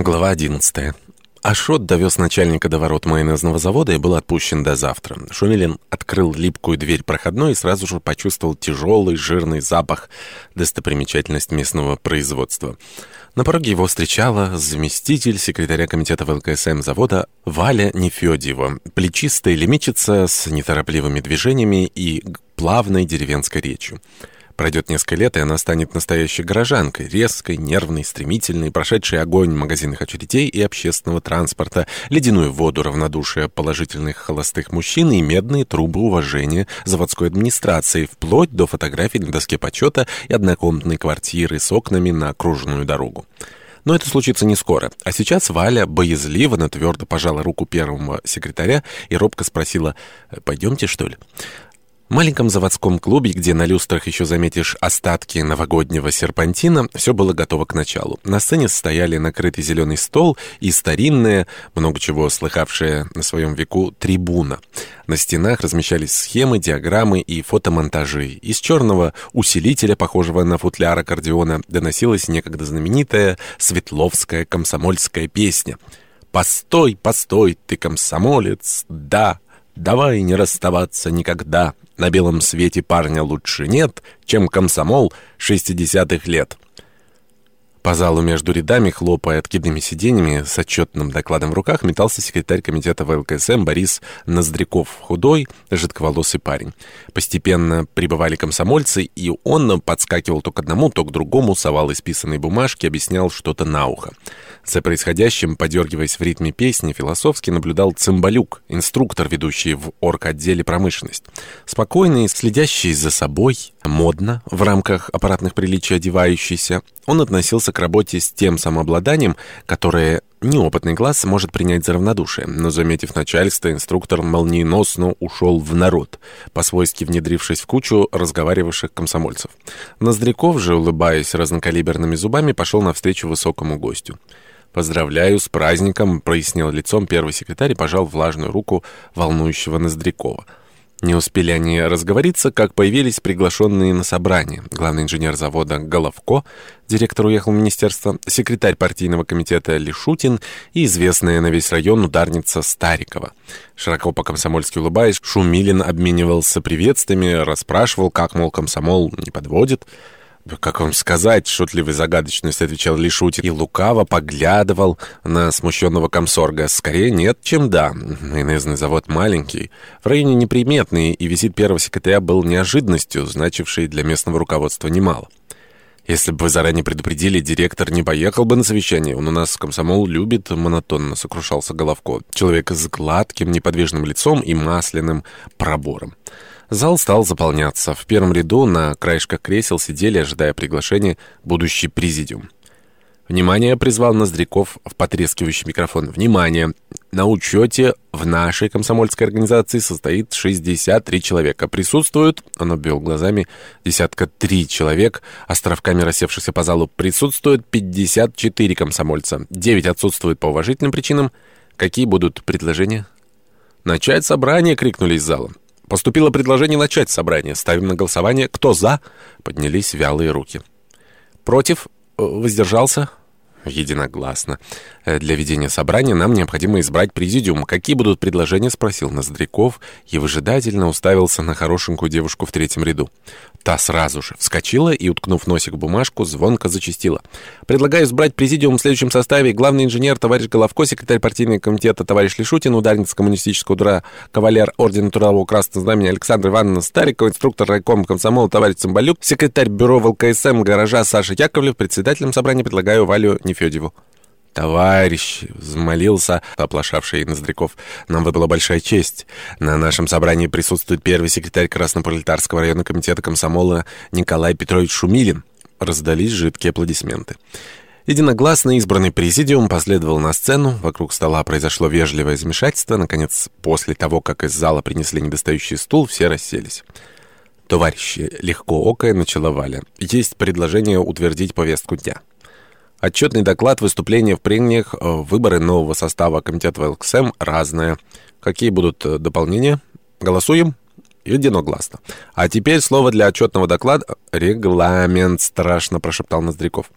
Глава 11. Ашот довез начальника до ворот майонезного завода и был отпущен до завтра. Шумилин открыл липкую дверь проходной и сразу же почувствовал тяжелый жирный запах, достопримечательность местного производства. На пороге его встречала заместитель секретаря комитета ВЛКСМ завода Валя Нефедьева, плечистая лимичица с неторопливыми движениями и плавной деревенской речью. Пройдет несколько лет, и она станет настоящей горожанкой, резкой, нервной, стремительной, прошедшей огонь магазинных очередей и общественного транспорта, ледяную воду равнодушия положительных холостых мужчин и медные трубы уважения заводской администрации, вплоть до фотографий на доске почета и однокомнатной квартиры с окнами на окруженную дорогу. Но это случится не скоро. А сейчас Валя боязливо, но твердо пожала руку первого секретаря и робко спросила «Пойдемте, что ли?». В маленьком заводском клубе, где на люстрах еще заметишь остатки новогоднего серпантина, все было готово к началу. На сцене стояли накрытый зеленый стол и старинная, много чего слыхавшая на своем веку, трибуна. На стенах размещались схемы, диаграммы и фотомонтажи. Из черного усилителя, похожего на футляр аккордеона, доносилась некогда знаменитая светловская комсомольская песня. «Постой, постой, ты комсомолец, да, давай не расставаться никогда». На белом свете парня лучше нет, чем комсомол 60-х лет. По залу между рядами, хлопая откидными сиденьями, с отчетным докладом в руках, метался секретарь комитета ВЛКСМ Борис Ноздряков, худой, жидковолосый парень. Постепенно прибывали комсомольцы, и он подскакивал то к одному, то к другому, совал исписанные бумажки, объяснял что-то на ухо. За происходящим, подергиваясь в ритме песни, философски наблюдал Цымбалюк, инструктор, ведущий в орготделе промышленность. Спокойный, следящий за собой, модно, в рамках аппаратных приличий одевающийся, он относился к работе с тем самообладанием, которое неопытный глаз может принять за равнодушие, но, заметив начальство, инструктор молниеносно ушел в народ, по-свойски внедрившись в кучу разговаривавших комсомольцев. Ноздряков же, улыбаясь разнокалиберными зубами, пошел навстречу высокому гостю. «Поздравляю с праздником», — прояснил лицом первый секретарь и пожал влажную руку волнующего Ноздрякова. Не успели они разговориться, как появились приглашенные на собрание. Главный инженер завода Головко, директор уехал в министерство, секретарь партийного комитета Лишутин и известная на весь район ударница Старикова. Широко по-комсомольски улыбаясь, Шумилин обменивался приветствиями, расспрашивал, как, мол, комсомол не подводит. «Как вам сказать?» — шутливой загадочностью отвечал Лишутин и лукаво поглядывал на смущенного комсорга. «Скорее нет, чем да. Майонезный завод маленький, в районе неприметный, и визит первого секретаря был неожиданностью, значившей для местного руководства немало. Если бы вы заранее предупредили, директор не поехал бы на совещание. Он у нас комсомол любит, монотонно сокрушался Головко. Человек с гладким, неподвижным лицом и масляным пробором. Зал стал заполняться. В первом ряду на краешках кресел сидели, ожидая приглашения, будущий президиум. «Внимание!» — призвал Ноздряков в потрескивающий микрофон. «Внимание! На учете в нашей комсомольской организации состоит 63 человека. Присутствуют...» — он обвел глазами десятка три человек, островками рассевшихся по залу. «Присутствуют 54 комсомольца. 9 отсутствуют по уважительным причинам. Какие будут предложения?» «Начать собрание!» — крикнули из зала. Поступило предложение начать собрание. Ставим на голосование. Кто за? Поднялись вялые руки. Против? Э, воздержался? Единогласно. Э, для ведения собрания нам необходимо избрать президиум. Какие будут предложения? Спросил Ноздряков и выжидательно уставился на хорошенькую девушку в третьем ряду. Та сразу же вскочила и, уткнув носик в бумажку, звонко зачастила. «Предлагаю избрать президиум в следующем составе. Главный инженер товарищ Головко, секретарь партийного комитета товарищ Лишутин, ударница коммунистического удара, кавалер ордена Трудового Красного Знамени Александр Ивановна Старикова, инструктор райкома комсомола товарищ Цымбалюк, секретарь бюро ВЛКСМ гаража Саша Яковлев, председателем собрания предлагаю Валю Нефедеву». «Товарищ!» — взмолился оплошавший Ноздряков. «Нам выпала большая честь. На нашем собрании присутствует первый секретарь Краснопролетарского района комитета комсомола Николай Петрович Шумилин». Раздались жидкие аплодисменты. Единогласно избранный президиум последовал на сцену. Вокруг стола произошло вежливое замешательство. Наконец, после того, как из зала принесли недостающий стул, все расселись. «Товарищи!» — легко окая начала Валя. «Есть предложение утвердить повестку дня». Отчетный доклад, выступления в прениях, э, выборы нового состава комитета ВЛКСМ разные. Какие будут э, дополнения? Голосуем? Единогласно. А теперь слово для отчетного доклада. Регламент, страшно прошептал Ноздряков.